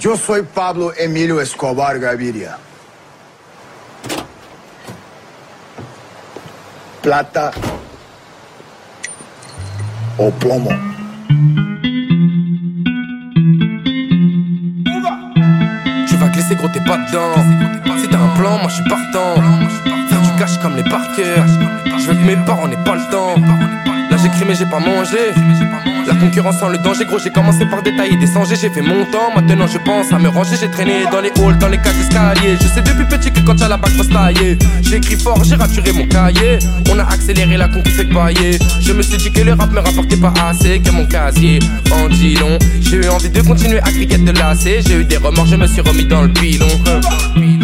Yo soy Pablo Emilio Escobar Gaviria. Plata o plomo. Tu vas glisser gros t'es pas dedans. Si t'as un plan moi je suis partant. Faire du cash comme les parkers Je veux que mes parents n'aient pas le temps J'écris mais j'ai pas mangé. La concurrence sans le danger gros j'ai commencé par détailler des sangers J'ai fait mon temps. Maintenant je pense à me ranger J'ai traîné dans les halls, dans les cages d'escalier. Je sais depuis petit que quand y'a la bague faut se J'ai écrit fort, j'ai raturé mon cahier. On a accéléré la conquête pailler Je me suis dit que le rap me rapportait pas assez Que mon casier en dit long. J'ai eu envie de continuer à cricket de lasser J'ai eu des remords, je me suis remis dans le pilon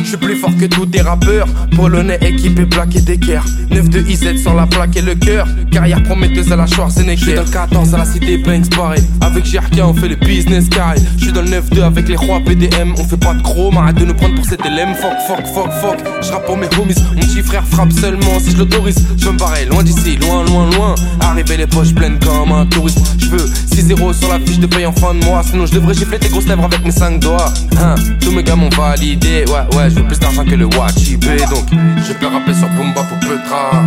je suis plus fort que tous tes rappeurs. Polonais équipé plaqué d'équerre. 9 de IZ sans la plaque et le cœur. Carrière prometteuse à la Schwarzenegger. J'suis dans le 14 à la cité Banks pareil. Avec JRK on fait le business carré. J'suis dans le 9-2 avec les rois PDM On fait pas de chrome, arrête de nous prendre pour cet LM Fuck, fuck, fuck, fuck. J'rappe pour mes homies. Mon petit frère frappe seulement si je l'autorise. Je me barrer loin d'ici, loin, loin, loin. Arriver les poches pleines comme un touriste. J'veux 6-0 sur la fiche de paye en fin de mois. Sinon je devrais gifler tes grosses lèvres avec mes 5 doigts. Hein, Tous mes gars m'ont validé. Ouais, ouais, je veux plus d'argent que le Donc je peux rappeler sur Boomba pour Petra.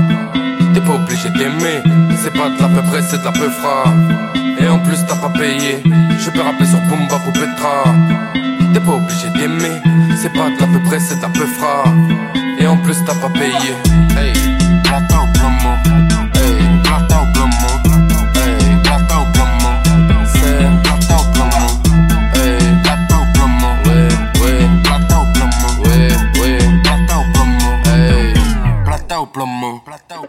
T'es pas obligé d'aimer C'est pas de la peu près, c'est de la peu fra Et en plus t'as pas payé Je peux rappeler sur Boomba pour Petra. T'es pas obligé d'aimer C'est pas de la peu près, c'est de peu fra Et en plus t'as pas payé Platão.